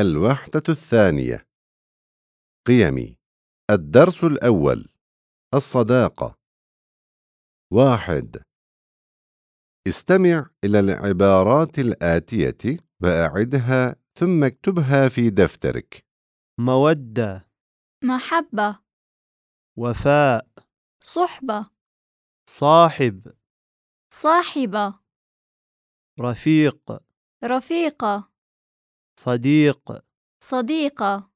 الوحدة الثانية. قيمي الدرس الأول. الصداقة. واحد استمع إلى العبارات الآتية وأعدها ثم اكتبها في دفترك. مودة. محبة. وفاء. صحبة. صاحب. صاحبة. رفيق. رفيقة. صديق. صديقة.